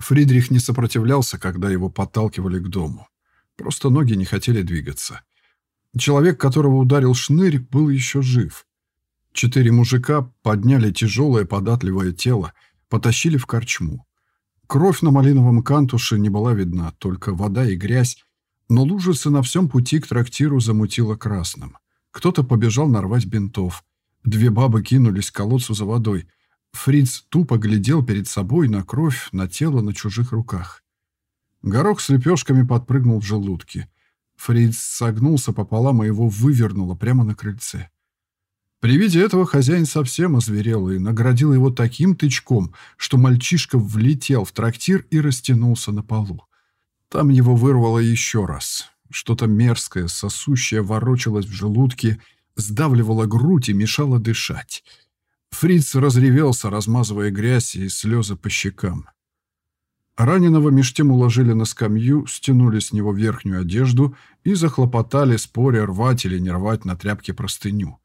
Фридрих не сопротивлялся, когда его подталкивали к дому. Просто ноги не хотели двигаться. Человек, которого ударил шнырь, был еще жив. Четыре мужика подняли тяжелое податливое тело, потащили в корчму. Кровь на малиновом кантуше не была видна, только вода и грязь, но лужицы на всем пути к трактиру замутило красным. Кто-то побежал нарвать бинтов. Две бабы кинулись к колодцу за водой. Фриц тупо глядел перед собой на кровь, на тело на чужих руках. Горох с лепешками подпрыгнул в желудке. Фриц согнулся пополам, и его вывернуло прямо на крыльце. При виде этого хозяин совсем озверел и наградил его таким тычком, что мальчишка влетел в трактир и растянулся на полу. Там его вырвало еще раз. Что-то мерзкое, сосущее ворочалось в желудке, сдавливало грудь и мешало дышать. Фриц разревелся, размазывая грязь и слезы по щекам. Раненого меж тем уложили на скамью, стянули с него верхнюю одежду и захлопотали, споря, рвать или не рвать на тряпке простыню.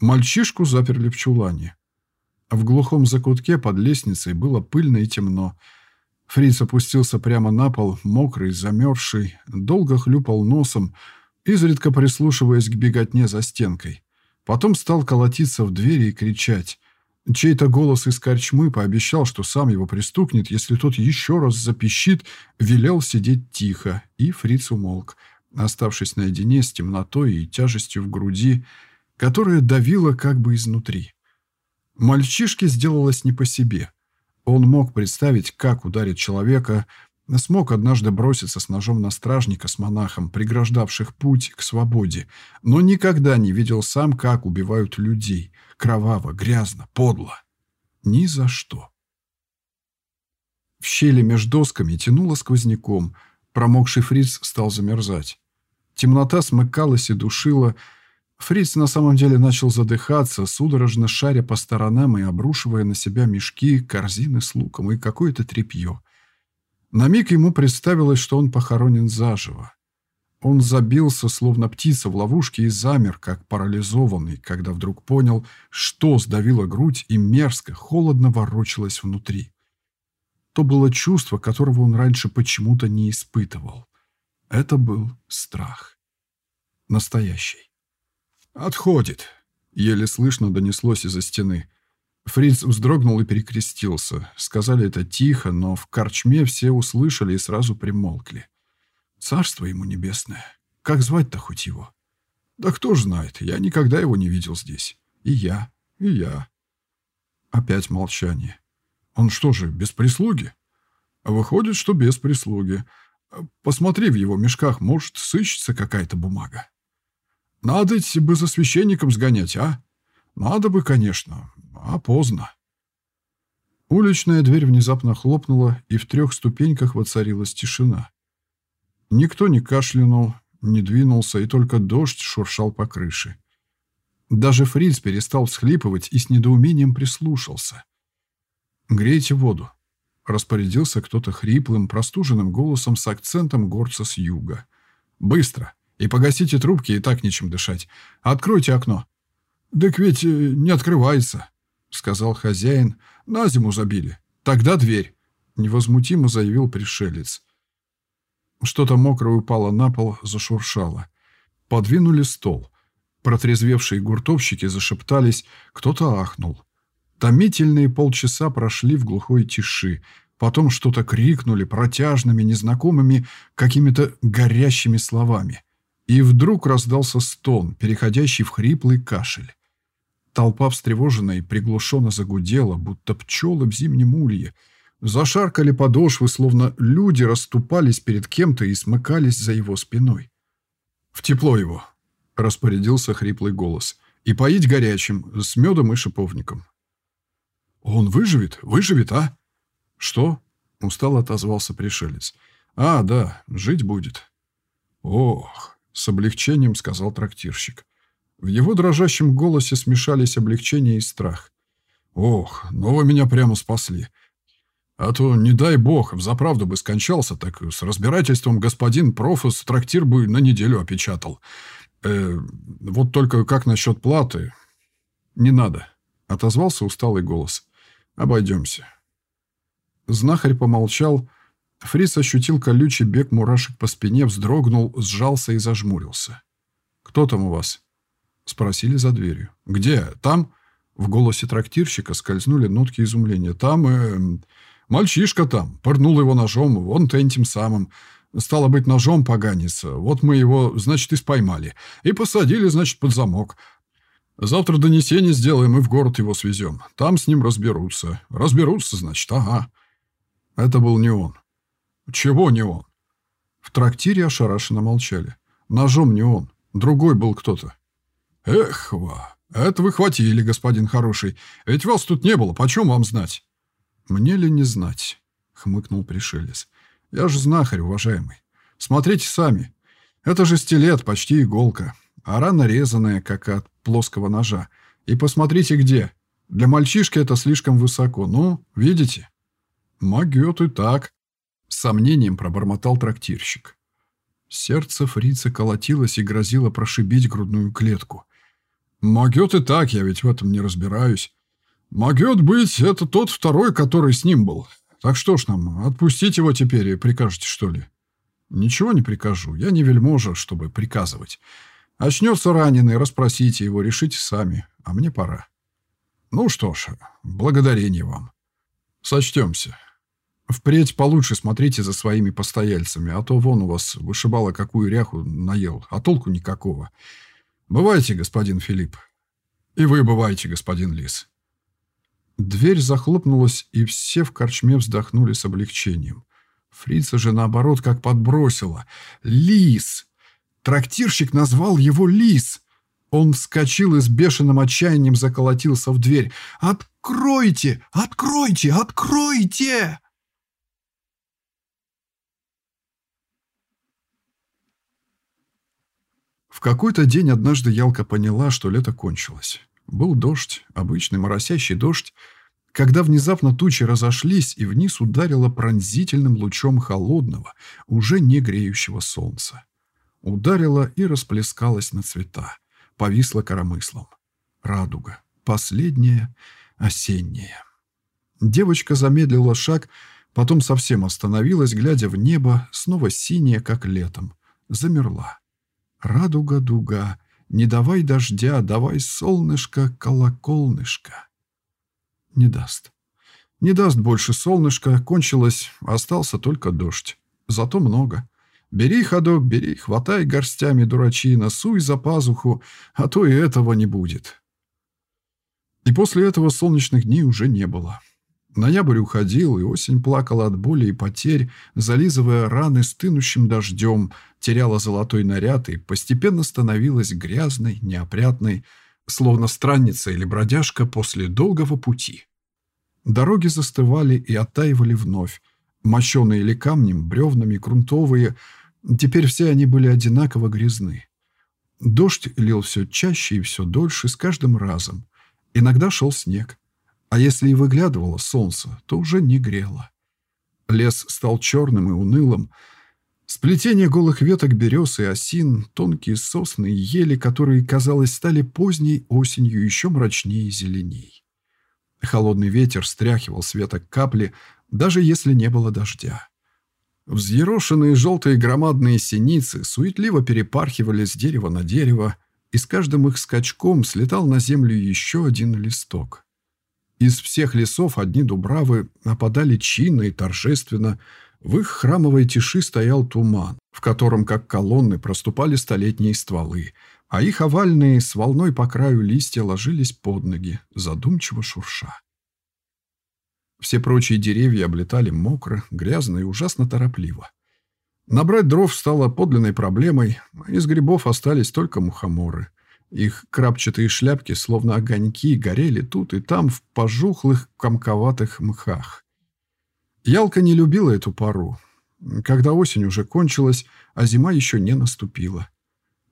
Мальчишку заперли в чулане. В глухом закутке под лестницей было пыльно и темно. Фриц опустился прямо на пол, мокрый, замерзший, долго хлюпал носом, изредка прислушиваясь к беготне за стенкой. Потом стал колотиться в двери и кричать. Чей-то голос из корчмы пообещал, что сам его пристукнет, если тот еще раз запищит, велел сидеть тихо, и Фриц умолк, оставшись наедине с темнотой и тяжестью в груди, которая давила как бы изнутри. Мальчишке сделалось не по себе. Он мог представить, как ударит человека, смог однажды броситься с ножом на стражника с монахом, преграждавших путь к свободе, но никогда не видел сам, как убивают людей, кроваво, грязно, подло. Ни за что. В щели между досками тянуло сквозняком, промокший фриц стал замерзать. Темнота смыкалась и душила, Фриц на самом деле начал задыхаться, судорожно шаря по сторонам и обрушивая на себя мешки, корзины с луком и какое-то тряпье. На миг ему представилось, что он похоронен заживо. Он забился, словно птица в ловушке, и замер, как парализованный, когда вдруг понял, что сдавило грудь и мерзко, холодно ворочалось внутри. То было чувство, которого он раньше почему-то не испытывал. Это был страх. Настоящий. «Отходит», — еле слышно донеслось из-за стены. Фриц вздрогнул и перекрестился. Сказали это тихо, но в корчме все услышали и сразу примолкли. «Царство ему небесное. Как звать-то хоть его?» «Да кто ж знает, я никогда его не видел здесь. И я, и я». Опять молчание. «Он что же, без прислуги?» «Выходит, что без прислуги. Посмотри в его мешках, может, сыщется какая-то бумага». Надо бы за священником сгонять, а? Надо бы, конечно, а поздно. Уличная дверь внезапно хлопнула, и в трех ступеньках воцарилась тишина. Никто не кашлянул, не двинулся, и только дождь шуршал по крыше. Даже Фриц перестал всхлипывать и с недоумением прислушался. «Грейте воду», — распорядился кто-то хриплым, простуженным голосом с акцентом горца с юга. «Быстро!» И погасите трубки, и так нечем дышать. Откройте окно». «Так ведь э, не открывается», — сказал хозяин. «На зиму забили. Тогда дверь», — невозмутимо заявил пришелец. Что-то мокрое упало на пол, зашуршало. Подвинули стол. Протрезвевшие гуртовщики зашептались, кто-то ахнул. Томительные полчаса прошли в глухой тиши. Потом что-то крикнули протяжными, незнакомыми, какими-то горящими словами. И вдруг раздался стон, переходящий в хриплый кашель. Толпа встревоженная и приглушенно загудела, будто пчелы в зимнем улье. Зашаркали подошвы, словно люди расступались перед кем-то и смыкались за его спиной. «В тепло его!» — распорядился хриплый голос. «И поить горячим, с медом и шиповником». «Он выживет? Выживет, а?» «Что?» — устало отозвался пришелец. «А, да, жить будет». «Ох!» С облегчением сказал трактирщик. В его дрожащем голосе смешались облегчение и страх. «Ох, ну вы меня прямо спасли. А то, не дай бог, взаправду бы скончался, так с разбирательством господин профус трактир бы на неделю опечатал. Э, вот только как насчет платы? Не надо», — отозвался усталый голос. «Обойдемся». Знахарь помолчал. Фриц ощутил колючий бег мурашек по спине, вздрогнул, сжался и зажмурился. «Кто там у вас?» Спросили за дверью. «Где? Там?» В голосе трактирщика скользнули нотки изумления. «Там... Э, мальчишка там. Пырнул его ножом. Вон этим самым. Стало быть, ножом поганится. Вот мы его, значит, и споймали. И посадили, значит, под замок. Завтра донесение сделаем и в город его свезем. Там с ним разберутся. Разберутся, значит, ага». Это был не он. «Чего не он?» В трактире ошарашенно молчали. «Ножом не он. Другой был кто-то». «Эх, ва, это вы хватили, господин хороший. Ведь вас тут не было, почем вам знать?» «Мне ли не знать?» — хмыкнул пришелец. «Я же знахарь, уважаемый. Смотрите сами. Это же стилет, почти иголка, а рана резаная, как от плоского ножа. И посмотрите где. Для мальчишки это слишком высоко. Ну, видите?» «Могет и так», — с сомнением пробормотал трактирщик. Сердце фрица колотилось и грозило прошибить грудную клетку. Могет и так, я ведь в этом не разбираюсь. Могет быть, это тот второй, который с ним был. Так что ж нам, отпустить его теперь и прикажете, что ли? Ничего не прикажу, я не вельможа, чтобы приказывать. Очнется раненый, расспросите его, решите сами, а мне пора. Ну что ж, благодарение вам. Сочтемся. Впредь получше смотрите за своими постояльцами, а то вон у вас вышибало какую ряху наел, а толку никакого. Бывайте, господин Филипп. И вы бывайте, господин Лис. Дверь захлопнулась, и все в корчме вздохнули с облегчением. Фрица же, наоборот, как подбросила. «Лис!» Трактирщик назвал его Лис. Он вскочил и с бешеным отчаянием заколотился в дверь. «Откройте! Откройте! Откройте!» В какой-то день однажды Ялка поняла, что лето кончилось. Был дождь, обычный моросящий дождь, когда внезапно тучи разошлись и вниз ударило пронзительным лучом холодного, уже не греющего солнца. Ударило и расплескалось на цвета, повисло коромыслом. Радуга, последняя, осенняя. Девочка замедлила шаг, потом совсем остановилась, глядя в небо, снова синее, как летом. Замерла. Радуга-дуга, не давай дождя, давай солнышко, колоколнышко. Не даст. Не даст больше солнышко, кончилось, остался только дождь. Зато много. Бери, ходок, бери, хватай горстями дурачина, суй за пазуху, а то и этого не будет. И после этого солнечных дней уже не было. Ноябрь уходил, и осень плакала от боли и потерь, зализывая раны стынущим дождем, теряла золотой наряд и постепенно становилась грязной, неопрятной, словно странница или бродяжка после долгого пути. Дороги застывали и оттаивали вновь, мощеные или камнем, бревнами, грунтовые, теперь все они были одинаково грязны. Дождь лил все чаще и все дольше с каждым разом. Иногда шел снег. А если и выглядывало солнце, то уже не грело. Лес стал черным и унылым. Сплетение голых веток берез и осин, тонкие сосны и ели, которые, казалось, стали поздней осенью еще мрачнее и зеленей. Холодный ветер стряхивал с веток капли, даже если не было дождя. Взъерошенные желтые громадные синицы суетливо перепархивали с дерева на дерево, и с каждым их скачком слетал на землю еще один листок. Из всех лесов одни дубравы нападали чинно и торжественно. В их храмовой тиши стоял туман, в котором, как колонны, проступали столетние стволы, а их овальные с волной по краю листья ложились под ноги, задумчиво шурша. Все прочие деревья облетали мокро, грязно и ужасно торопливо. Набрать дров стало подлинной проблемой, а из грибов остались только мухоморы – их крапчатые шляпки, словно огоньки, горели тут и там в пожухлых комковатых мхах. Ялка не любила эту пару, когда осень уже кончилась, а зима еще не наступила.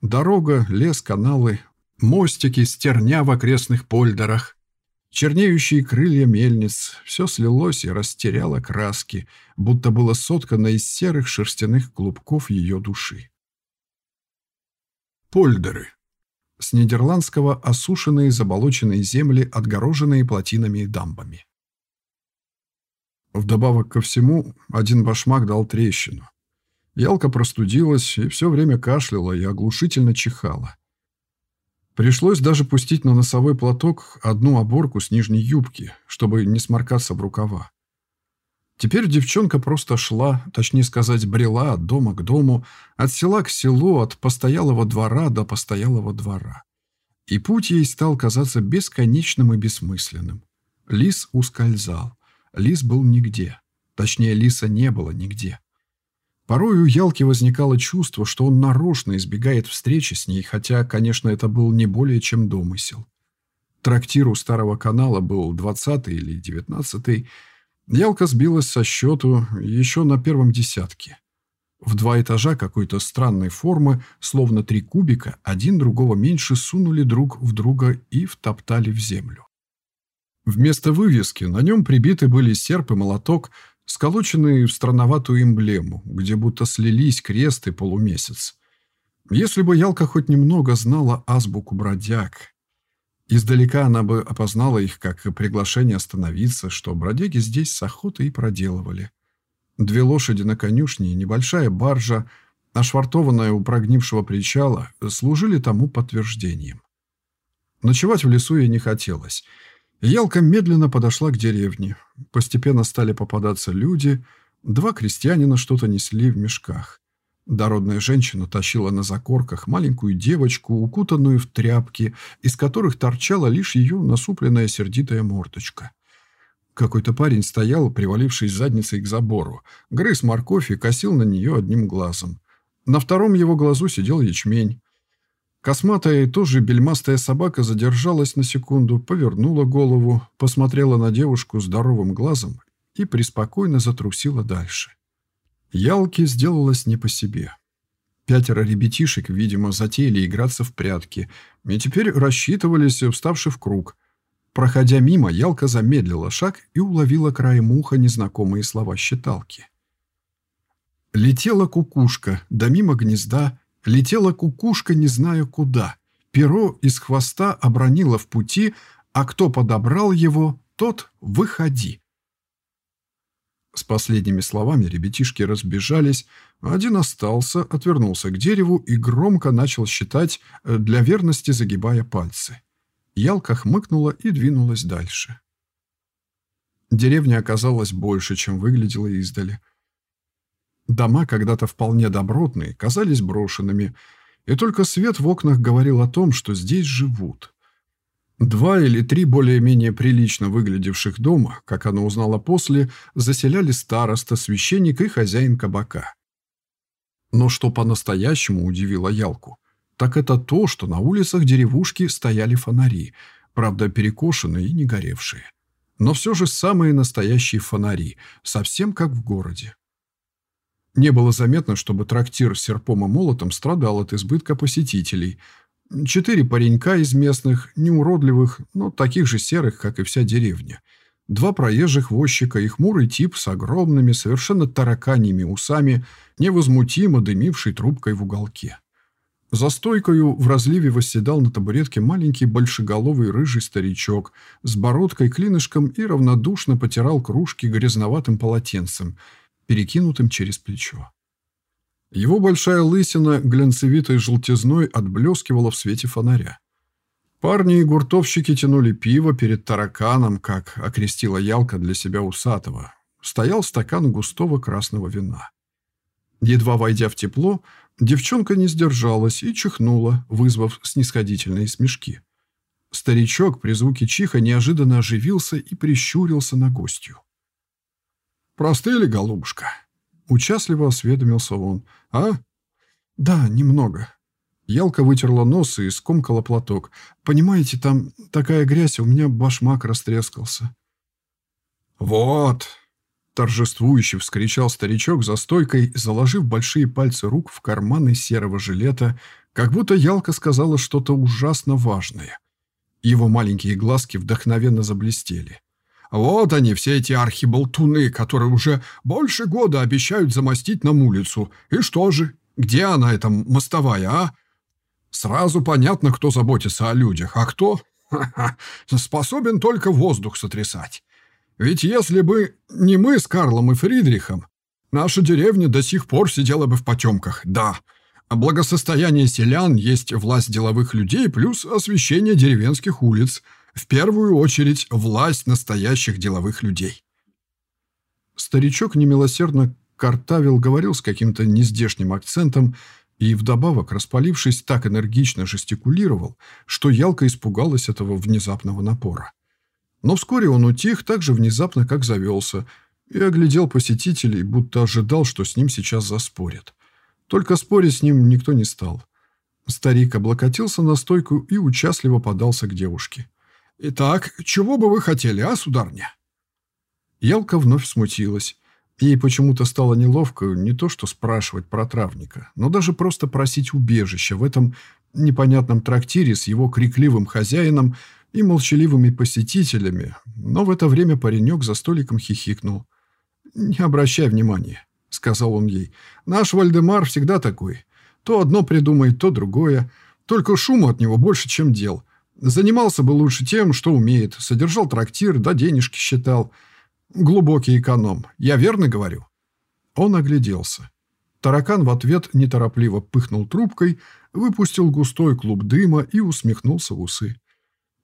Дорога, лес, каналы, мостики, стерня в окрестных польдерах, чернеющие крылья мельниц — все слилось и растеряло краски, будто было соткано из серых шерстяных клубков ее души. Польдеры с нидерландского осушенные заболоченные земли, отгороженные плотинами и дамбами. Вдобавок ко всему, один башмак дал трещину. Ялка простудилась и все время кашляла и оглушительно чихала. Пришлось даже пустить на носовой платок одну оборку с нижней юбки, чтобы не сморкаться в рукава. Теперь девчонка просто шла, точнее сказать, брела от дома к дому, от села к селу, от постоялого двора до постоялого двора. И путь ей стал казаться бесконечным и бессмысленным. Лис ускользал. Лис был нигде. Точнее, лиса не было нигде. Порой у Ялки возникало чувство, что он нарочно избегает встречи с ней, хотя, конечно, это был не более чем домысел. Трактир у старого канала был двадцатый или девятнадцатый. Ялка сбилась со счету еще на первом десятке. В два этажа какой-то странной формы, словно три кубика, один другого меньше сунули друг в друга и втоптали в землю. Вместо вывески на нем прибиты были серп и молоток, сколоченные в странноватую эмблему, где будто слились крест и полумесяц. Если бы Ялка хоть немного знала азбуку бродяг, издалека она бы опознала их как приглашение остановиться, что бродяги здесь с охотой и проделывали. Две лошади на конюшне и небольшая баржа, ошвартованная у прогнившего причала, служили тому подтверждением. Ночевать в лесу ей не хотелось — Ялка медленно подошла к деревне. Постепенно стали попадаться люди. Два крестьянина что-то несли в мешках. Дородная женщина тащила на закорках маленькую девочку, укутанную в тряпки, из которых торчала лишь ее насупленная сердитая мордочка. Какой-то парень стоял, привалившись задницей к забору, грыз морковь и косил на нее одним глазом. На втором его глазу сидел ячмень. Косматая и тоже бельмастая собака задержалась на секунду, повернула голову, посмотрела на девушку здоровым глазом и преспокойно затрусила дальше. Ялке сделалось не по себе. Пятеро ребятишек, видимо, затеяли играться в прятки, и теперь рассчитывались, вставши в круг. Проходя мимо, Ялка замедлила шаг и уловила краем уха незнакомые слова считалки. Летела кукушка, да мимо гнезда, Летела кукушка не знаю куда. Перо из хвоста обронило в пути, а кто подобрал его, тот выходи. С последними словами ребятишки разбежались, один остался, отвернулся к дереву и громко начал считать, э, для верности загибая пальцы. Ялка хмыкнула и двинулась дальше. Деревня оказалась больше, чем выглядела издали. Дома, когда-то вполне добротные, казались брошенными, и только свет в окнах говорил о том, что здесь живут. Два или три более-менее прилично выглядевших дома, как она узнала после, заселяли староста, священник и хозяин кабака. Но что по-настоящему удивило Ялку, так это то, что на улицах деревушки стояли фонари, правда перекошенные и не горевшие. Но все же самые настоящие фонари, совсем как в городе. Не было заметно, чтобы трактир с серпом и молотом страдал от избытка посетителей. Четыре паренька из местных, неуродливых, но таких же серых, как и вся деревня. Два проезжих возчика и хмурый тип с огромными, совершенно тараканьими усами, невозмутимо дымивший трубкой в уголке. За стойкою в разливе восседал на табуретке маленький большеголовый рыжий старичок с бородкой, клинышком и равнодушно потирал кружки грязноватым полотенцем – перекинутым через плечо. Его большая лысина глянцевитой желтизной отблескивала в свете фонаря. Парни и гуртовщики тянули пиво перед тараканом, как окрестила Ялка для себя усатого. Стоял стакан густого красного вина. Едва войдя в тепло, девчонка не сдержалась и чихнула, вызвав снисходительные смешки. Старичок при звуке чиха неожиданно оживился и прищурился на гостью. «Простыли, голубушка?» Участливо осведомился он. «А?» «Да, немного». Ялка вытерла нос и скомкала платок. «Понимаете, там такая грязь, у меня башмак растрескался». «Вот!» Торжествующе вскричал старичок за стойкой, заложив большие пальцы рук в карманы серого жилета, как будто Ялка сказала что-то ужасно важное. Его маленькие глазки вдохновенно заблестели. Вот они, все эти архиболтуны, которые уже больше года обещают замостить нам улицу. И что же? Где она, эта мостовая, а? Сразу понятно, кто заботится о людях, а кто Ха -ха, способен только воздух сотрясать. Ведь если бы не мы с Карлом и Фридрихом, наша деревня до сих пор сидела бы в потемках, да. Благосостояние селян есть власть деловых людей плюс освещение деревенских улиц. В первую очередь власть настоящих деловых людей. Старичок немилосердно картавил, говорил с каким-то нездешним акцентом и, вдобавок, распалившись, так энергично жестикулировал, что Ялка испугалась этого внезапного напора. Но вскоре он утих так же внезапно, как завелся, и оглядел посетителей, будто ожидал, что с ним сейчас заспорят. Только спорить с ним никто не стал. Старик облокотился на стойку и участливо подался к девушке. «Итак, чего бы вы хотели, а, сударня?» Ялка вновь смутилась. Ей почему-то стало неловко не то что спрашивать про травника, но даже просто просить убежища в этом непонятном трактире с его крикливым хозяином и молчаливыми посетителями, но в это время паренек за столиком хихикнул. «Не обращай внимания», — сказал он ей. «Наш Вальдемар всегда такой. То одно придумает, то другое. Только шума от него больше, чем дел. Занимался бы лучше тем, что умеет. Содержал трактир, да денежки считал. Глубокий эконом. Я верно говорю?» Он огляделся. Таракан в ответ неторопливо пыхнул трубкой, выпустил густой клуб дыма и усмехнулся в усы.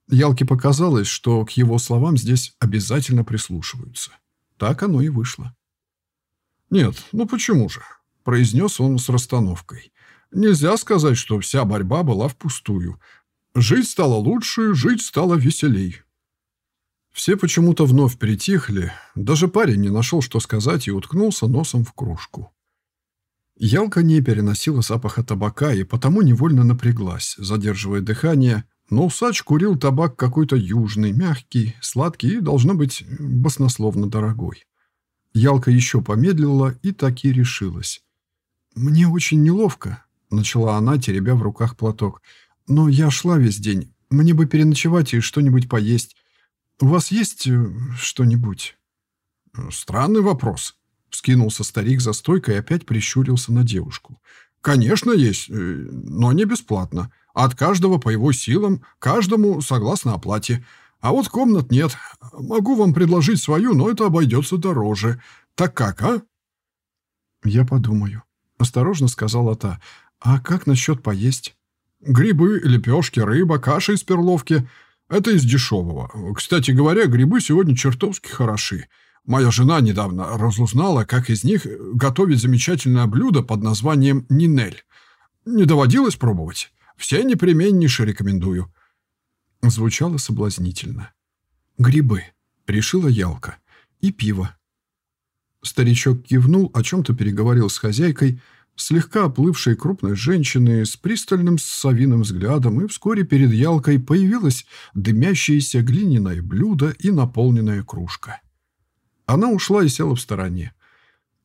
Ялке показалось, что к его словам здесь обязательно прислушиваются. Так оно и вышло. «Нет, ну почему же?» – произнес он с расстановкой. «Нельзя сказать, что вся борьба была впустую. Жить стало лучше, жить стало веселей». Все почему-то вновь притихли, даже парень не нашел, что сказать, и уткнулся носом в кружку. Ялка не переносила запаха табака и потому невольно напряглась, задерживая дыхание, но усач курил табак какой-то южный, мягкий, сладкий и, должно быть, баснословно дорогой. Ялка еще помедлила и таки решилась. «Мне очень неловко», — начала она, теребя в руках платок. «Но я шла весь день. Мне бы переночевать и что-нибудь поесть. У вас есть э, что-нибудь?» «Странный вопрос», — вскинулся старик за стойкой и опять прищурился на девушку. «Конечно есть, э, но не бесплатно. От каждого по его силам, каждому согласно оплате. А вот комнат нет. Могу вам предложить свою, но это обойдется дороже. Так как, а?» «Я подумаю», — осторожно сказала та. «А как насчет поесть?» «Грибы, лепешки, рыба, каша из перловки. Это из дешевого. Кстати говоря, грибы сегодня чертовски хороши. Моя жена недавно разузнала, как из них готовить замечательное блюдо под названием «нинель». Не доводилось пробовать?» Все непременнейше рекомендую». Звучало соблазнительно. «Грибы», — решила Ялка. «И пиво». Старичок кивнул, о чем-то переговорил с хозяйкой, слегка оплывшей крупной женщиной с пристальным совиным взглядом, и вскоре перед Ялкой появилось дымящееся глиняное блюдо и наполненная кружка. Она ушла и села в стороне.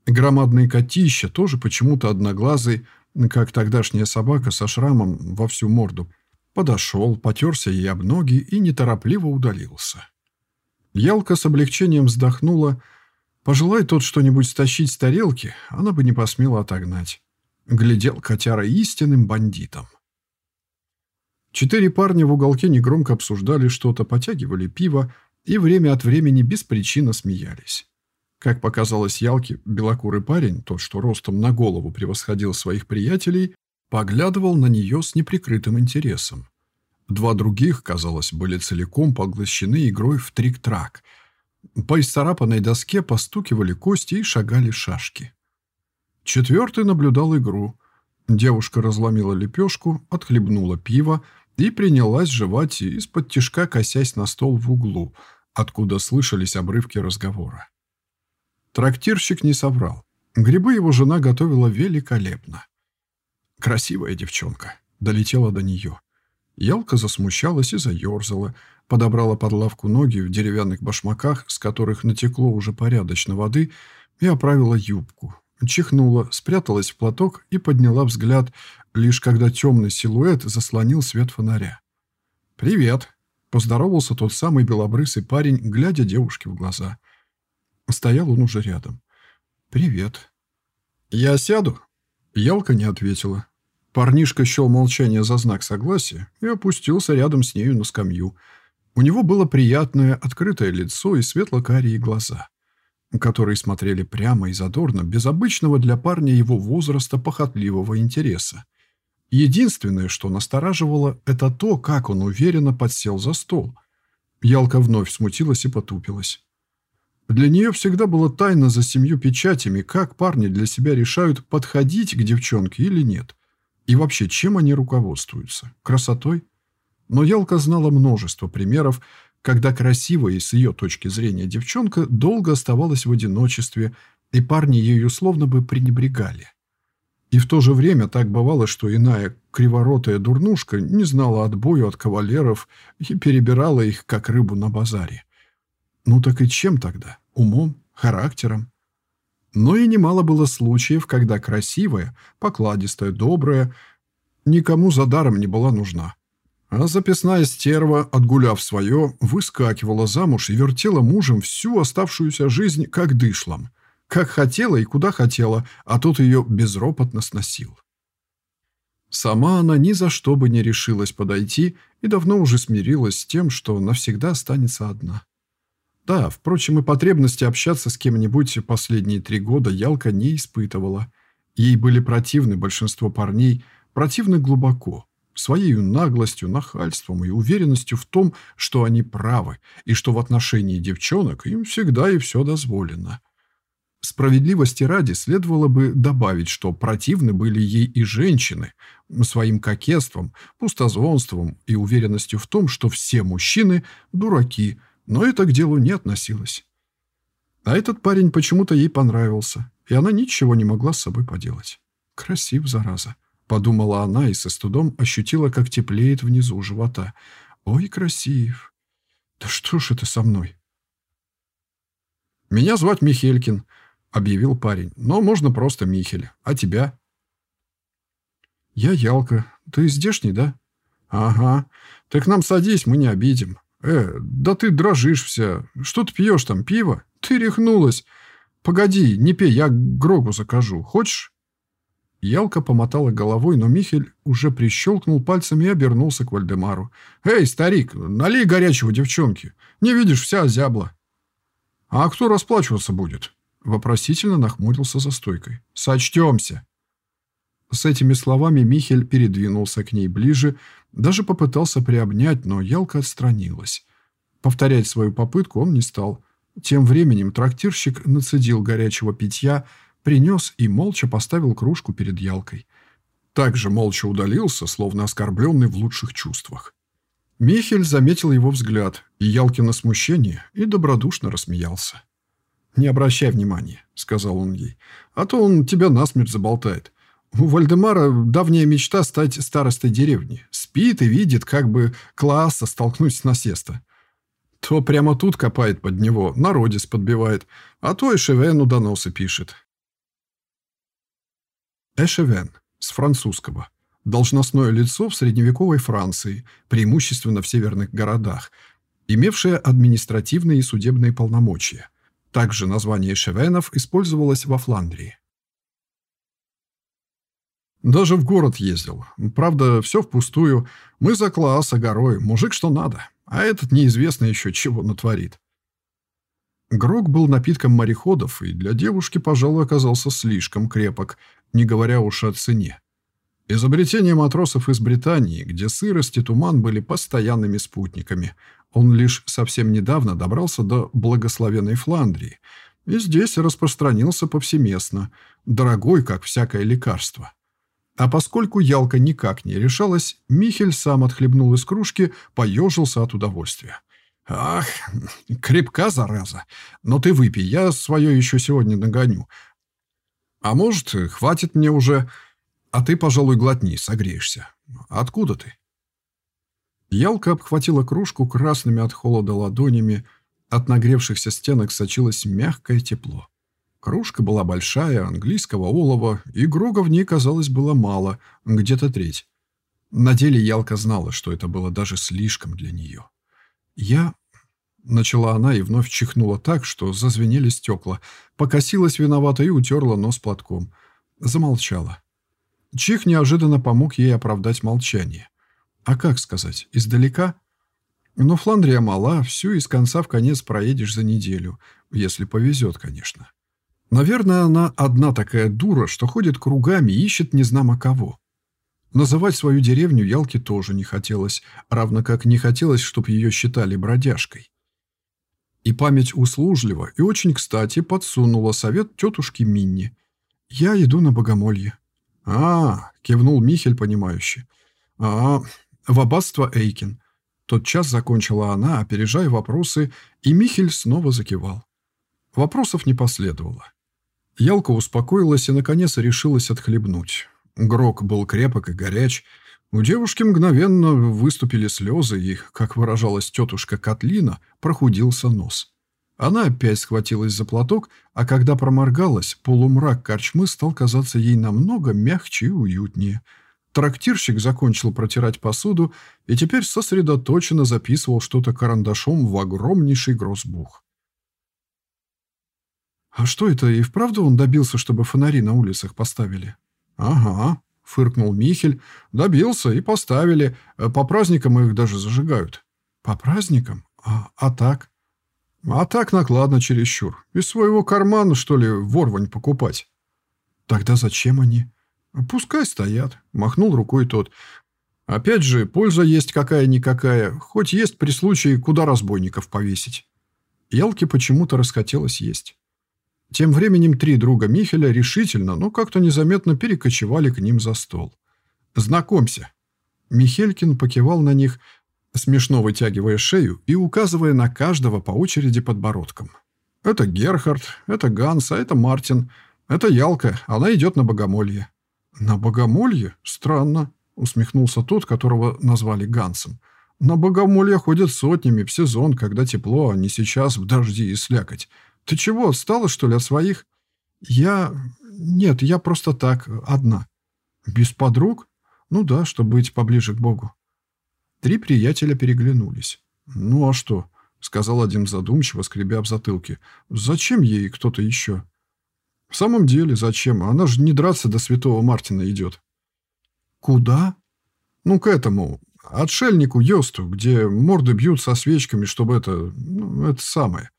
Громадный котища, тоже почему-то одноглазый, как тогдашняя собака со шрамом во всю морду. Подошел, потерся ей об ноги и неторопливо удалился. Ялка с облегчением вздохнула. Пожелай тот что-нибудь стащить с тарелки, она бы не посмела отогнать. Глядел котяра истинным бандитом. Четыре парня в уголке негромко обсуждали что-то, потягивали пиво и время от времени без причины смеялись. Как показалось Ялке, белокурый парень, тот, что ростом на голову превосходил своих приятелей, поглядывал на нее с неприкрытым интересом. Два других, казалось, были целиком поглощены игрой в трик-трак. По исцарапанной доске постукивали кости и шагали шашки. Четвертый наблюдал игру. Девушка разломила лепешку, отхлебнула пиво и принялась жевать из-под тишка, косясь на стол в углу, откуда слышались обрывки разговора. Трактирщик не соврал. Грибы его жена готовила великолепно. Красивая девчонка. Долетела до нее. Ялка засмущалась и заерзала, подобрала под лавку ноги в деревянных башмаках, с которых натекло уже порядочно воды, и оправила юбку. Чихнула, спряталась в платок и подняла взгляд, лишь когда темный силуэт заслонил свет фонаря. «Привет!» — поздоровался тот самый белобрысый парень, глядя девушке в глаза — Стоял он уже рядом. «Привет». «Я сяду?» Ялка не ответила. Парнишка счел молчание за знак согласия и опустился рядом с нею на скамью. У него было приятное, открытое лицо и светло-карие глаза, которые смотрели прямо и задорно, без обычного для парня его возраста похотливого интереса. Единственное, что настораживало, это то, как он уверенно подсел за стол. Ялка вновь смутилась и потупилась. Для нее всегда было тайно за семью печатями, как парни для себя решают, подходить к девчонке или нет. И вообще, чем они руководствуются? Красотой? Но Ялка знала множество примеров, когда красивая и с ее точки зрения девчонка долго оставалась в одиночестве, и парни ею словно бы пренебрегали. И в то же время так бывало, что иная криворотая дурнушка не знала отбою от кавалеров и перебирала их, как рыбу на базаре. Ну так и чем тогда? Умом? Характером? Но и немало было случаев, когда красивая, покладистая, добрая, никому за даром не была нужна. А записная стерва, отгуляв свое, выскакивала замуж и вертела мужем всю оставшуюся жизнь как дышлом – как хотела и куда хотела, а тот ее безропотно сносил. Сама она ни за что бы не решилась подойти и давно уже смирилась с тем, что навсегда останется одна. Да, впрочем, и потребности общаться с кем-нибудь последние три года Ялка не испытывала. Ей были противны большинство парней, противны глубоко, своей наглостью, нахальством и уверенностью в том, что они правы, и что в отношении девчонок им всегда и все дозволено. Справедливости ради следовало бы добавить, что противны были ей и женщины своим кокетством, пустозвонством и уверенностью в том, что все мужчины – дураки, но это к делу не относилось. А этот парень почему-то ей понравился, и она ничего не могла с собой поделать. «Красив, зараза», – подумала она и со студом ощутила, как теплеет внизу живота. «Ой, красив! Да что ж это со мной?» «Меня звать Михелькин», — объявил парень. «Но можно просто Михель. А тебя?» «Я Ялка. Ты здешний, да?» «Ага. Ты к нам садись, мы не обидим». «Э, да ты дрожишь вся. Что ты пьешь там, пиво? Ты рехнулась. Погоди, не пей, я Грогу закажу. Хочешь?» Ялка помотала головой, но Михель уже прищелкнул пальцами и обернулся к Вальдемару. «Эй, старик, налей горячего девчонки. Не видишь, вся озябла». «А кто расплачиваться будет?» Вопросительно нахмурился за стойкой. «Сочтемся!» С этими словами Михель передвинулся к ней ближе, даже попытался приобнять, но Ялка отстранилась. Повторять свою попытку он не стал. Тем временем трактирщик нацедил горячего питья, принес и молча поставил кружку перед Ялкой. Также молча удалился, словно оскорбленный в лучших чувствах. Михель заметил его взгляд, и Ялкино смущение, и добродушно рассмеялся. «Не обращай внимания», — сказал он ей, — «а то он тебя насмерть заболтает. У Вальдемара давняя мечта стать старостой деревни. Спит и видит, как бы класса столкнуть с насеста. То прямо тут копает под него, народец подбивает, а то Эшевену доносы пишет». Эшевен, с французского. Должностное лицо в средневековой Франции, преимущественно в северных городах, имевшее административные и судебные полномочия – также название шевенов использовалось во Фландрии. Даже в город ездил. Правда, все впустую. Мы за класса горой, мужик что надо. А этот неизвестно еще чего натворит. Грог был напитком мореходов и для девушки, пожалуй, оказался слишком крепок, не говоря уж о цене. Изобретение матросов из Британии, где сырость и туман были постоянными спутниками, он лишь совсем недавно добрался до благословенной Фландрии и здесь распространился повсеместно, дорогой, как всякое лекарство. А поскольку ялка никак не решалась, Михель сам отхлебнул из кружки, поежился от удовольствия. «Ах, крепка, зараза! Но ты выпей, я свое еще сегодня нагоню. А может, хватит мне уже, а ты, пожалуй, глотни, согреешься. Откуда ты?» Ялка обхватила кружку красными от холода ладонями. От нагревшихся стенок сочилось мягкое тепло. Кружка была большая, английского олова, и Грога в ней, казалось, было мало, где-то треть. На деле Ялка знала, что это было даже слишком для нее. «Я...» — начала она и вновь чихнула так, что зазвенели стекла, покосилась виновато и утерла нос платком. Замолчала. Чих неожиданно помог ей оправдать молчание. А как сказать? Издалека? Но Фландрия мала, всю из конца в конец проедешь за неделю, если повезет, конечно. Наверное, она одна такая дура, что ходит кругами и ищет незнамо кого. Называть свою деревню Ялке тоже не хотелось, равно как не хотелось, чтобы ее считали бродяжкой. И память услужливо и очень кстати подсунула совет тетушки Минни. «Я иду на богомолье». «А, — кивнул Михель, понимающе. «А, в аббатство Эйкин». Тот час закончила она, опережая вопросы, и Михель снова закивал. Вопросов не последовало. Ялка успокоилась и, наконец, решилась отхлебнуть. Грок был крепок и горяч. У девушки мгновенно выступили слезы, и, как выражалась тетушка Котлина, прохудился нос. Она опять схватилась за платок, а когда проморгалась, полумрак корчмы стал казаться ей намного мягче и уютнее. Трактирщик закончил протирать посуду и теперь сосредоточенно записывал что-то карандашом в огромнейший грозбух. «А что это, и вправду он добился, чтобы фонари на улицах поставили?» «Ага», — фыркнул Михель. «Добился и поставили. По праздникам их даже зажигают». «По праздникам? А, а так?» А так накладно чересчур. Из своего кармана, что ли, ворвань покупать? Тогда зачем они? Пускай стоят, махнул рукой тот. Опять же, польза есть какая-никакая, хоть есть при случае, куда разбойников повесить. Ялке почему-то расхотелось есть. Тем временем три друга Михеля решительно, но как-то незаметно перекочевали к ним за стол. «Знакомься». Михелькин покивал на них, смешно вытягивая шею и указывая на каждого по очереди подбородком. «Это Герхард, это Ганс, а это Мартин. Это Ялка, она идет на богомолье». «На богомолье? Странно», — усмехнулся тот, которого назвали Гансом. «На богомолье ходят сотнями в сезон, когда тепло, а не сейчас в дожди и слякоть. Ты чего, отстала, что ли, от своих?» «Я... Нет, я просто так, одна». «Без подруг?» «Ну да, чтобы быть поближе к Богу». Три приятеля переглянулись. «Ну а что?» — сказал один задумчиво, скребя в затылке. «Зачем ей кто-то еще?» «В самом деле, зачем? Она же не драться до святого Мартина идет». «Куда?» «Ну, к этому. Отшельнику Йосту, где морды бьют со свечками, чтобы это... Ну, это самое».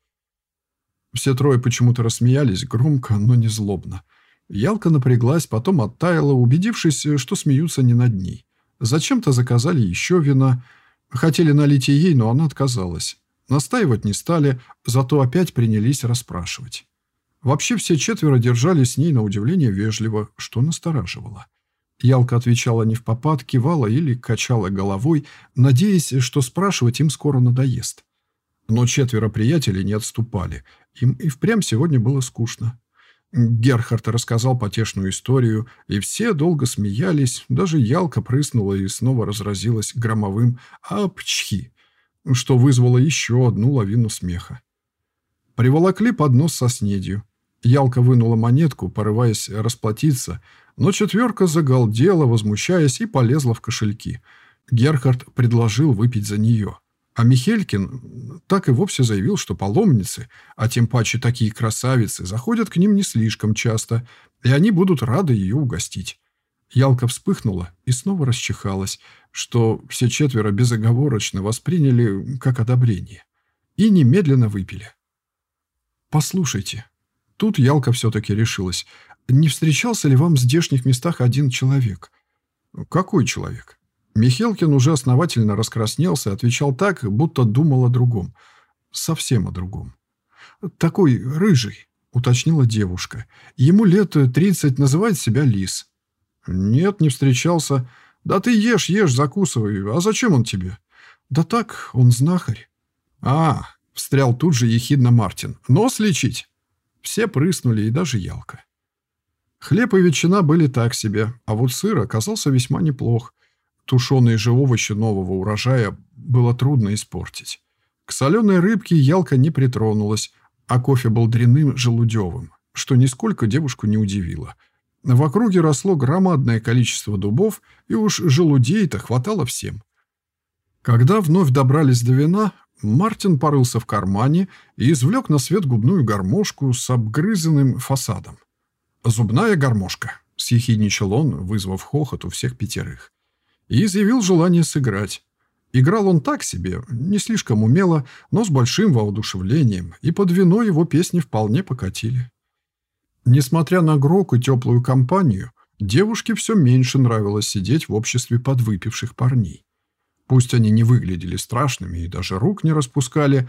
Все трое почему-то рассмеялись, громко, но не злобно. Ялка напряглась, потом оттаяла, убедившись, что смеются не над ней. Зачем-то заказали еще вина. Хотели налить и ей, но она отказалась. Настаивать не стали, зато опять принялись расспрашивать. Вообще все четверо держались с ней на удивление вежливо, что настораживало. Ялка отвечала не в попад, кивала или качала головой, надеясь, что спрашивать им скоро надоест. Но четверо приятелей не отступали. Им и впрямь сегодня было скучно. Герхард рассказал потешную историю, и все долго смеялись, даже Ялка прыснула и снова разразилась громовым «апчхи», что вызвало еще одну лавину смеха. Приволокли поднос со снедью. Ялка вынула монетку, порываясь расплатиться, но четверка загалдела, возмущаясь, и полезла в кошельки. Герхард предложил выпить за нее. А Михелькин так и вовсе заявил, что паломницы, а тем паче такие красавицы, заходят к ним не слишком часто, и они будут рады ее угостить. Ялка вспыхнула и снова расчихалась, что все четверо безоговорочно восприняли как одобрение. И немедленно выпили. «Послушайте». Тут Ялка все-таки решилась. «Не встречался ли вам в здешних местах один человек?» «Какой человек?» Михелкин уже основательно раскраснелся и отвечал так, будто думал о другом. Совсем о другом. «Такой рыжий», — уточнила девушка. «Ему лет тридцать, называет себя Лис». «Нет, не встречался. Да ты ешь, ешь, закусывай. А зачем он тебе?» «Да так, он знахарь». «А, — встрял тут же ехидно Мартин. «Нос лечить?» Все прыснули, и даже ялка. Хлеб и ветчина были так себе, а вот сыр оказался весьма неплох. Тушеные же овощи нового урожая было трудно испортить. К соленой рыбке ялка не притронулась, а кофе был дрянным желудевым, что нисколько девушку не удивило. В округе росло громадное количество дубов, и уж желудей-то хватало всем. Когда вновь добрались до вина, Мартин порылся в кармане и извлек на свет губную гармошку с обгрызанным фасадом. «Зубная гармошка», — съехидничал он, вызвав хохот у всех пятерых и изъявил желание сыграть. Играл он так себе, не слишком умело, но с большим воодушевлением, и под вино его песни вполне покатили. Несмотря на грок и теплую компанию, девушке все меньше нравилось сидеть в обществе подвыпивших парней. Пусть они не выглядели страшными и даже рук не распускали,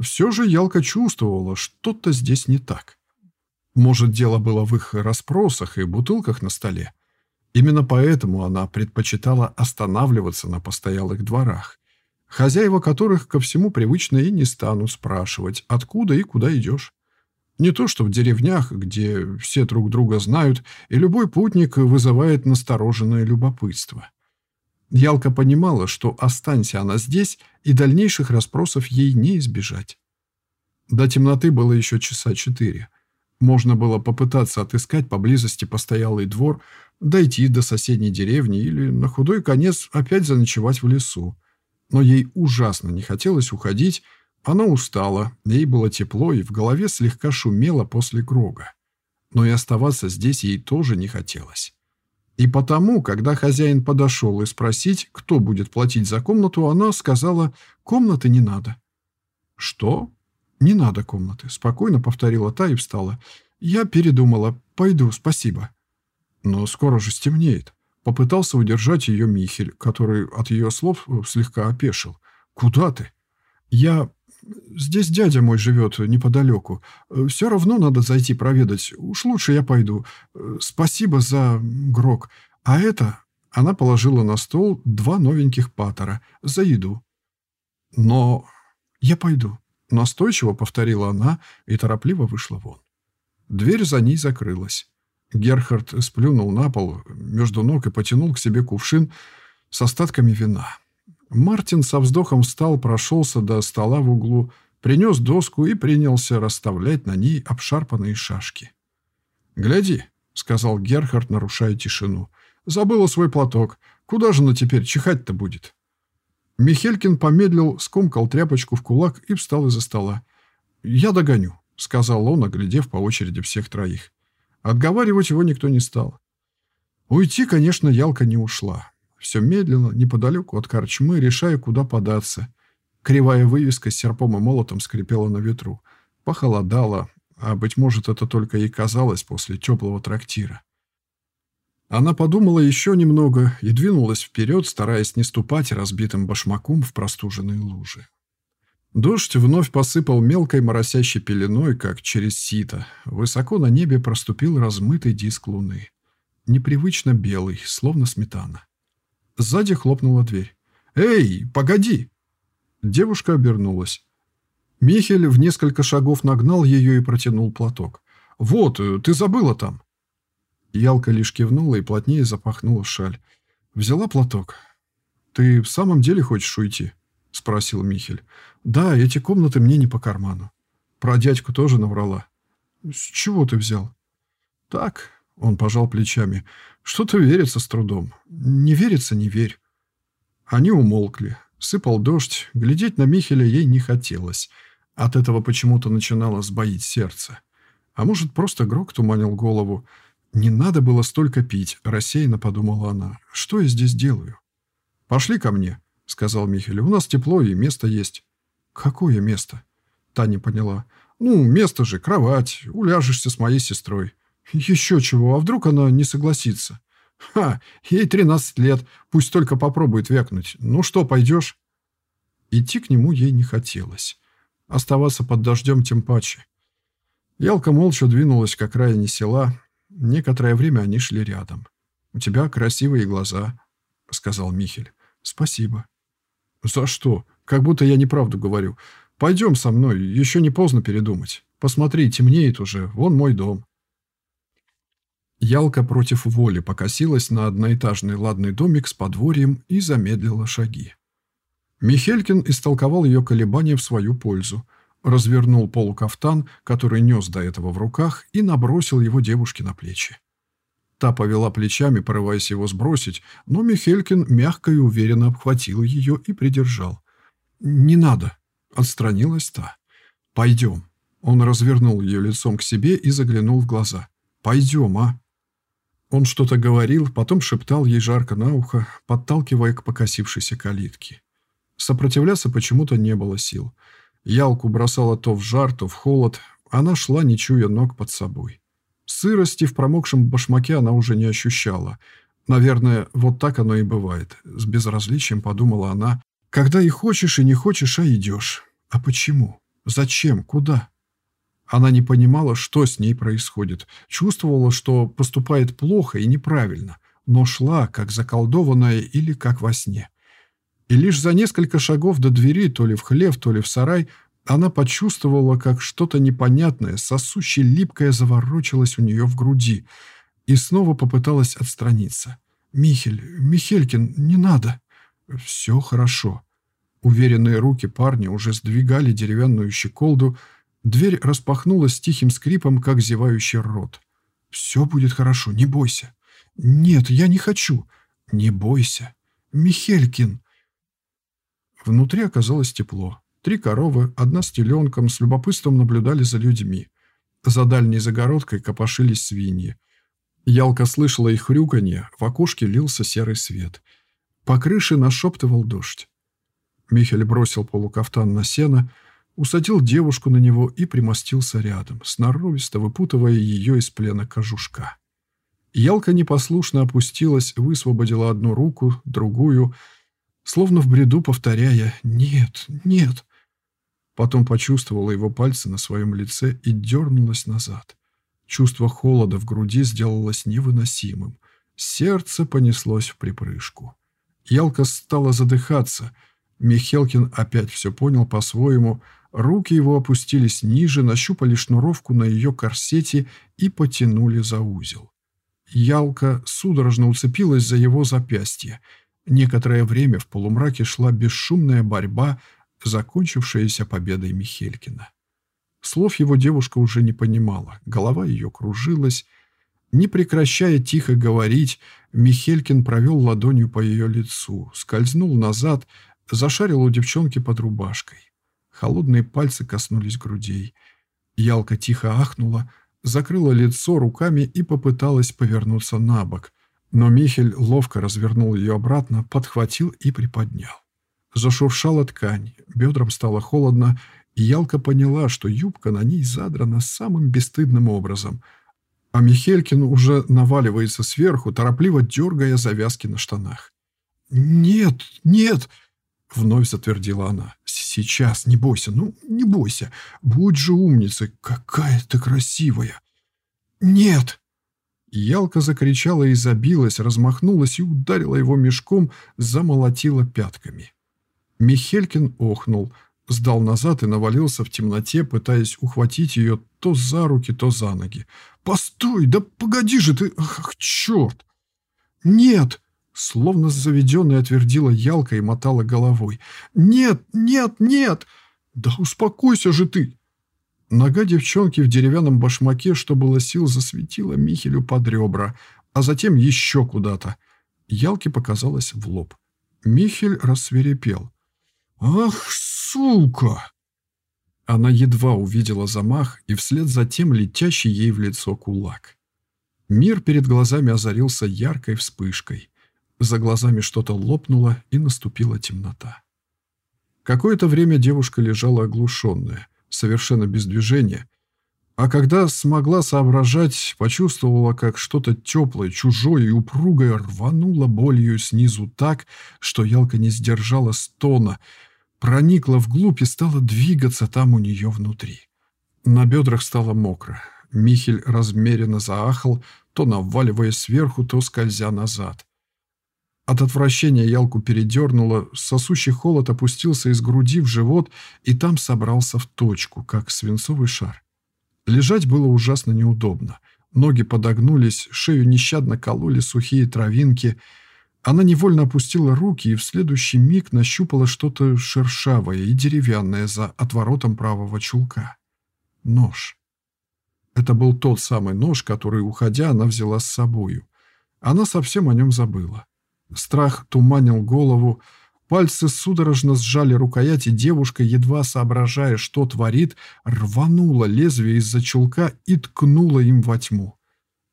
все же Ялка чувствовала, что-то здесь не так. Может, дело было в их расспросах и бутылках на столе. Именно поэтому она предпочитала останавливаться на постоялых дворах, хозяева которых ко всему привычно и не станут спрашивать, откуда и куда идешь. Не то, что в деревнях, где все друг друга знают, и любой путник вызывает настороженное любопытство. Ялка понимала, что останься она здесь, и дальнейших расспросов ей не избежать. До темноты было еще часа четыре. Можно было попытаться отыскать поблизости постоялый двор, дойти до соседней деревни или, на худой конец, опять заночевать в лесу. Но ей ужасно не хотелось уходить, она устала, ей было тепло и в голове слегка шумело после Грога. Но и оставаться здесь ей тоже не хотелось. И потому, когда хозяин подошел и спросить, кто будет платить за комнату, она сказала «комнаты не надо». «Что?» «Не надо комнаты», — спокойно повторила та и встала. «Я передумала. Пойду, спасибо». «Но скоро же стемнеет». Попытался удержать ее Михель, который от ее слов слегка опешил. «Куда ты?» «Я... Здесь дядя мой живет неподалеку. Все равно надо зайти проведать. Уж лучше я пойду. Спасибо за грок. А это...» Она положила на стол два новеньких паттера за еду. «Но я пойду», Настойчиво повторила она и торопливо вышла вон. Дверь за ней закрылась. Герхард сплюнул на пол между ног и потянул к себе кувшин с остатками вина. Мартин со вздохом встал, прошелся до стола в углу, принес доску и принялся расставлять на ней обшарпанные шашки. «Гляди», — сказал Герхард, нарушая тишину, — «забыла свой платок. Куда же она теперь чихать-то будет?» Михелькин помедлил, скомкал тряпочку в кулак и встал из-за стола. «Я догоню», — сказал он, оглядев по очереди всех троих. Отговаривать его никто не стал. Уйти, конечно, Ялка не ушла. Все медленно, неподалеку от корчмы, решая, куда податься. Кривая вывеска с серпом и молотом скрипела на ветру. Похолодало, а, быть может, это только и казалось после теплого трактира. Она подумала еще немного и двинулась вперед, стараясь не ступать разбитым башмаком в простуженные лужи. Дождь вновь посыпал мелкой моросящей пеленой, как через сито. Высоко на небе проступил размытый диск луны. Непривычно белый, словно сметана. Сзади хлопнула дверь. «Эй, погоди!» Девушка обернулась. Михель в несколько шагов нагнал ее и протянул платок. «Вот, ты забыла там». Ялка лишь кивнула и плотнее запахнула шаль. Взяла платок. «Ты в самом деле хочешь уйти?» — спросил Михель. «Да, эти комнаты мне не по карману. Про дядьку тоже наврала». «С чего ты взял?» «Так», — он пожал плечами. «Что-то верится с трудом. Не верится, не верь». Они умолкли. Сыпал дождь. Глядеть на Михеля ей не хотелось. От этого почему-то начинало сбоить сердце. А может, просто Грок туманил голову. «Не надо было столько пить», – рассеянно подумала она. «Что я здесь делаю?» «Пошли ко мне», – сказал Михель. «У нас тепло и место есть». «Какое место?» Таня поняла. «Ну, место же, кровать. Уляжешься с моей сестрой». «Еще чего, а вдруг она не согласится?» «Ха, ей тринадцать лет. Пусть только попробует вякнуть. Ну что, пойдешь?» Идти к нему ей не хотелось. Оставаться под дождем тем паче. Ялка молча двинулась к окраине села, Некоторое время они шли рядом. «У тебя красивые глаза», — сказал Михель. «Спасибо». «За что? Как будто я неправду говорю. Пойдем со мной, еще не поздно передумать. Посмотри, темнеет уже, вон мой дом». Ялка против воли покосилась на одноэтажный ладный домик с подворьем и замедлила шаги. Михелькин истолковал ее колебания в свою пользу — развернул полукафтан, который нес до этого в руках, и набросил его девушке на плечи. Та повела плечами, порываясь его сбросить, но Михелькин мягко и уверенно обхватил ее и придержал. «Не надо», — отстранилась та. «Пойдем». Он развернул ее лицом к себе и заглянул в глаза. «Пойдем, а?» Он что-то говорил, потом шептал ей жарко на ухо, подталкивая к покосившейся калитке. Сопротивляться почему-то не было сил. Ялку бросала то в жар, то в холод. Она шла, не чуя ног под собой. Сырости в промокшем башмаке она уже не ощущала. Наверное, вот так оно и бывает. С безразличием подумала она. Когда и хочешь, и не хочешь, а идешь. А почему? Зачем? Куда? Она не понимала, что с ней происходит. Чувствовала, что поступает плохо и неправильно, но шла, как заколдованная или как во сне. И лишь за несколько шагов до двери, то ли в хлев, то ли в сарай, она почувствовала, как что-то непонятное, сосущее, липкое заворочилось у нее в груди, и снова попыталась отстраниться. «Михель, Михелькин, не надо!» «Все хорошо». Уверенные руки парня уже сдвигали деревянную щеколду, Дверь распахнулась с тихим скрипом, как зевающий рот. «Все будет хорошо, не бойся». «Нет, я не хочу». «Не бойся». «Михелькин». Внутри оказалось тепло. Три коровы, одна с теленком, с любопытством наблюдали за людьми. За дальней загородкой копошились свиньи. Ялка слышала их хрюканье, в окошке лился серый свет. По крыше нашептывал дождь. Михель бросил полукафтан на сено, усадил девушку на него и примостился рядом, сноровисто выпутывая ее из плена кожушка. Ялка непослушно опустилась, высвободила одну руку, другую, словно в бреду повторяя «нет, нет». Потом почувствовала его пальцы на своем лице и дернулась назад. Чувство холода в груди сделалось невыносимым. Сердце понеслось в припрыжку. Ялка стала задыхаться. Михелкин опять все понял по-своему – Руки его опустились ниже, нащупали шнуровку на ее корсете и потянули за узел. Ялка судорожно уцепилась за его запястье. Некоторое время в полумраке шла бесшумная борьба, закончившаяся победой Михелькина. Слов его девушка уже не понимала, голова ее кружилась. Не прекращая тихо говорить, Михелькин провел ладонью по ее лицу, скользнул назад, зашарил у девчонки под рубашкой. Холодные пальцы коснулись грудей. Ялка тихо ахнула, закрыла лицо руками и попыталась повернуться на бок. Но Михель ловко развернул ее обратно, подхватил и приподнял. Зашуршала ткань, бедрам стало холодно, и Ялка поняла, что юбка на ней задрана самым бесстыдным образом. А Михелькин уже наваливается сверху, торопливо дергая завязки на штанах. «Нет, нет!» — вновь затвердила она. «Сейчас, не бойся, ну, не бойся. Будь же умницей, какая ты красивая!» «Нет!» Ялка закричала и забилась, размахнулась и ударила его мешком, замолотила пятками. Михелькин охнул, сдал назад и навалился в темноте, пытаясь ухватить ее то за руки, то за ноги. «Постой! Да погоди же ты! Ах, черт!» «Нет!» Словно заведенная отвердила Ялка и мотала головой. «Нет, нет, нет! Да успокойся же ты!» Нога девчонки в деревянном башмаке, что было сил, засветила Михелю под ребра, а затем еще куда-то. Ялке показалось в лоб. Михель рассверепел. «Ах, сука!» Она едва увидела замах и вслед за тем летящий ей в лицо кулак. Мир перед глазами озарился яркой вспышкой. За глазами что-то лопнуло, и наступила темнота. Какое-то время девушка лежала оглушенная, совершенно без движения, а когда смогла соображать, почувствовала, как что-то теплое, чужое и упругое рвануло болью снизу так, что Ялка не сдержала стона, проникла вглубь и стала двигаться там у нее внутри. На бедрах стало мокро. Михель размеренно заахал, то наваливаясь сверху, то скользя назад. От отвращения Ялку передернуло, сосущий холод опустился из груди в живот и там собрался в точку, как свинцовый шар. Лежать было ужасно неудобно. Ноги подогнулись, шею нещадно кололи сухие травинки. Она невольно опустила руки и в следующий миг нащупала что-то шершавое и деревянное за отворотом правого чулка. Нож. Это был тот самый нож, который, уходя, она взяла с собою. Она совсем о нем забыла. Страх туманил голову. Пальцы судорожно сжали рукоять, и девушка, едва соображая, что творит, рванула лезвие из-за чулка и ткнула им во тьму.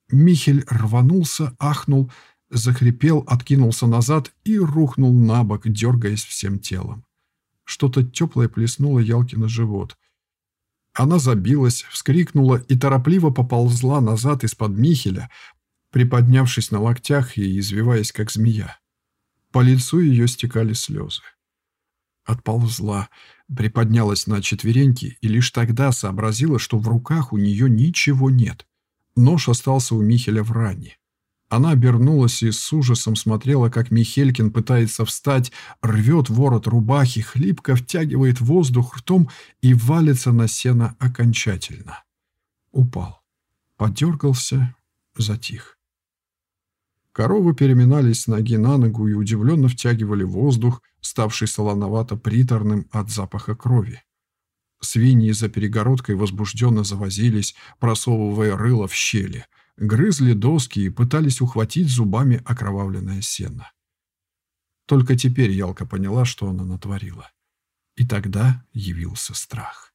Михель рванулся, ахнул, захрипел, откинулся назад и рухнул на бок, дергаясь всем телом. Что-то теплое плеснуло Ялке на живот. Она забилась, вскрикнула и торопливо поползла назад из-под Михеля, приподнявшись на локтях и извиваясь, как змея. По лицу ее стекали слезы. Отползла, приподнялась на четвереньки и лишь тогда сообразила, что в руках у нее ничего нет. Нож остался у Михеля в ране. Она обернулась и с ужасом смотрела, как Михелькин пытается встать, рвет ворот рубахи, хлипко втягивает воздух ртом и валится на сено окончательно. Упал. Подергался, затих. Коровы переминались с ноги на ногу и удивленно втягивали воздух, ставший солоновато-приторным от запаха крови. Свиньи за перегородкой возбужденно завозились, просовывая рыло в щели, грызли доски и пытались ухватить зубами окровавленное сено. Только теперь Ялка поняла, что она натворила. И тогда явился страх.